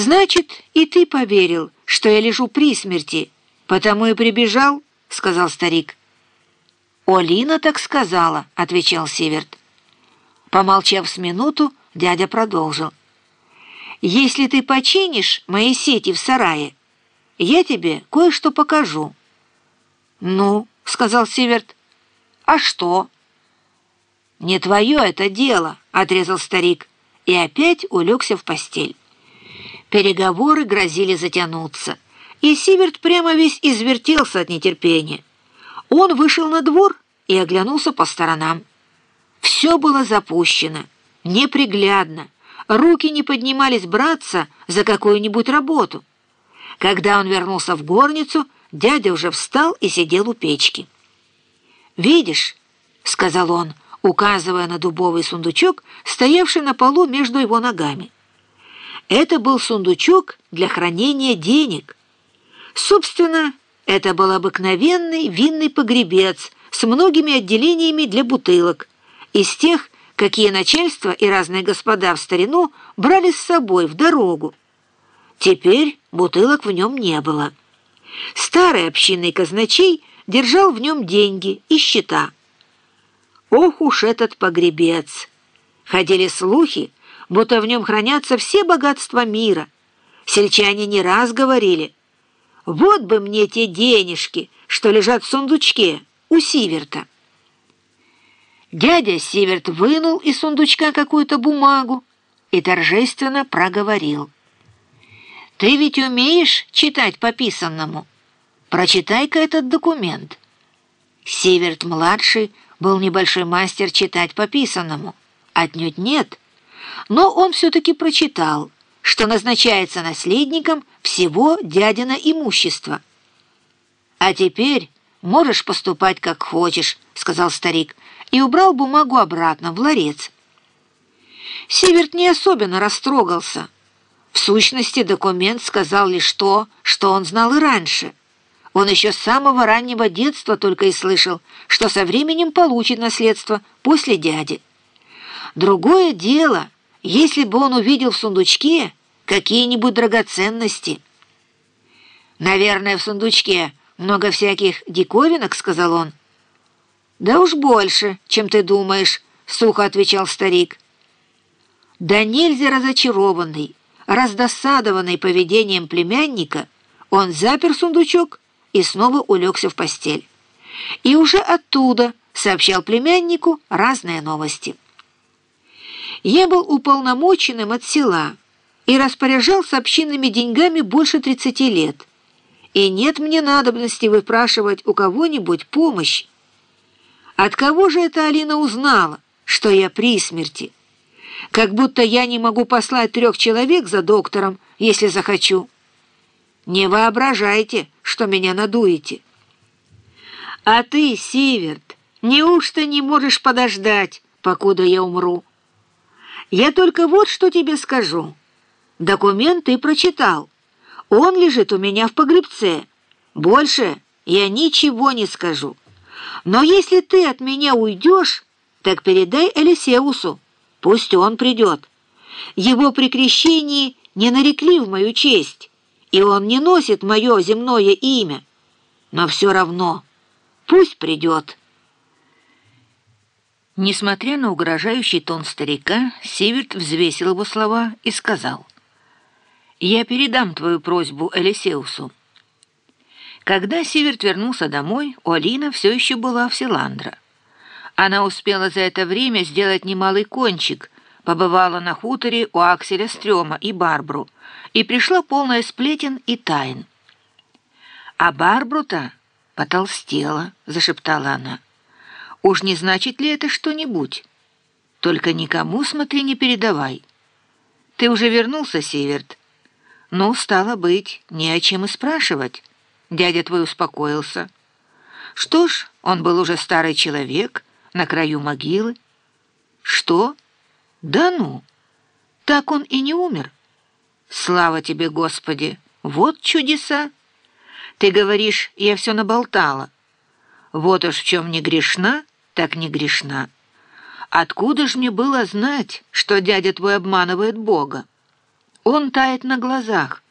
«Значит, и ты поверил, что я лежу при смерти, потому и прибежал», — сказал старик. «Олина так сказала», — отвечал Северт. Помолчав с минуту, дядя продолжил. «Если ты починишь мои сети в сарае, я тебе кое-что покажу». «Ну», — сказал Северт, — «а что?» «Не твое это дело», — отрезал старик и опять улегся в постель. Переговоры грозили затянуться, и Сиверт прямо весь извертелся от нетерпения. Он вышел на двор и оглянулся по сторонам. Все было запущено, неприглядно, руки не поднимались браться за какую-нибудь работу. Когда он вернулся в горницу, дядя уже встал и сидел у печки. «Видишь», — сказал он, указывая на дубовый сундучок, стоявший на полу между его ногами. Это был сундучок для хранения денег. Собственно, это был обыкновенный винный погребец с многими отделениями для бутылок, из тех, какие начальство и разные господа в старину брали с собой в дорогу. Теперь бутылок в нем не было. Старый общинный казначей держал в нем деньги и счета. Ох уж этот погребец! Ходили слухи, будто в нем хранятся все богатства мира. Сельчане не раз говорили, «Вот бы мне те денежки, что лежат в сундучке у Сиверта». Дядя Сиверт вынул из сундучка какую-то бумагу и торжественно проговорил. «Ты ведь умеешь читать по писанному? Прочитай-ка этот документ». Сиверт-младший был небольшой мастер читать по писанному. Отнюдь нет — но он все-таки прочитал, что назначается наследником всего дядина имущества. «А теперь можешь поступать как хочешь», — сказал старик, и убрал бумагу обратно в ларец. Северт не особенно растрогался. В сущности, документ сказал лишь то, что он знал и раньше. Он еще с самого раннего детства только и слышал, что со временем получит наследство после дяди. Другое дело — если бы он увидел в сундучке какие-нибудь драгоценности. «Наверное, в сундучке много всяких диковинок», — сказал он. «Да уж больше, чем ты думаешь», — сухо отвечал старик. Да нельзя разочарованный, раздосадованный поведением племянника, он запер сундучок и снова улегся в постель. И уже оттуда сообщал племяннику разные новости. Я был уполномоченным от села и распоряжался общинными деньгами больше 30 лет. И нет мне надобности выпрашивать у кого-нибудь помощь. От кого же эта Алина узнала, что я при смерти? Как будто я не могу послать трех человек за доктором, если захочу. Не воображайте, что меня надуете. А ты, Сиверт, неужто не можешь подождать, покуда я умру? Я только вот что тебе скажу. Документ ты прочитал. Он лежит у меня в погребце. Больше я ничего не скажу. Но если ты от меня уйдешь, так передай Элисеусу. Пусть он придет. Его при крещении не нарекли в мою честь, и он не носит мое земное имя. Но все равно пусть придет». Несмотря на угрожающий тон старика, Сиверт взвесил его слова и сказал, «Я передам твою просьбу Элисеусу». Когда Сиверт вернулся домой, Олина все еще была в Селандро. Она успела за это время сделать немалый кончик, побывала на хуторе у Акселя Стрёма и Барбру и пришла полная сплетен и тайн. «А Барбру-то потолстела», — зашептала она. Уж не значит ли это что-нибудь? Только никому, смотри, не передавай. Ты уже вернулся, Северт? Ну, стало быть, не о чем и спрашивать. Дядя твой успокоился. Что ж, он был уже старый человек, на краю могилы. Что? Да ну! Так он и не умер. Слава тебе, Господи! Вот чудеса! Ты говоришь, я все наболтала. Вот уж в чем не грешна, так не грешна. Откуда ж мне было знать, что дядя твой обманывает Бога? Он тает на глазах.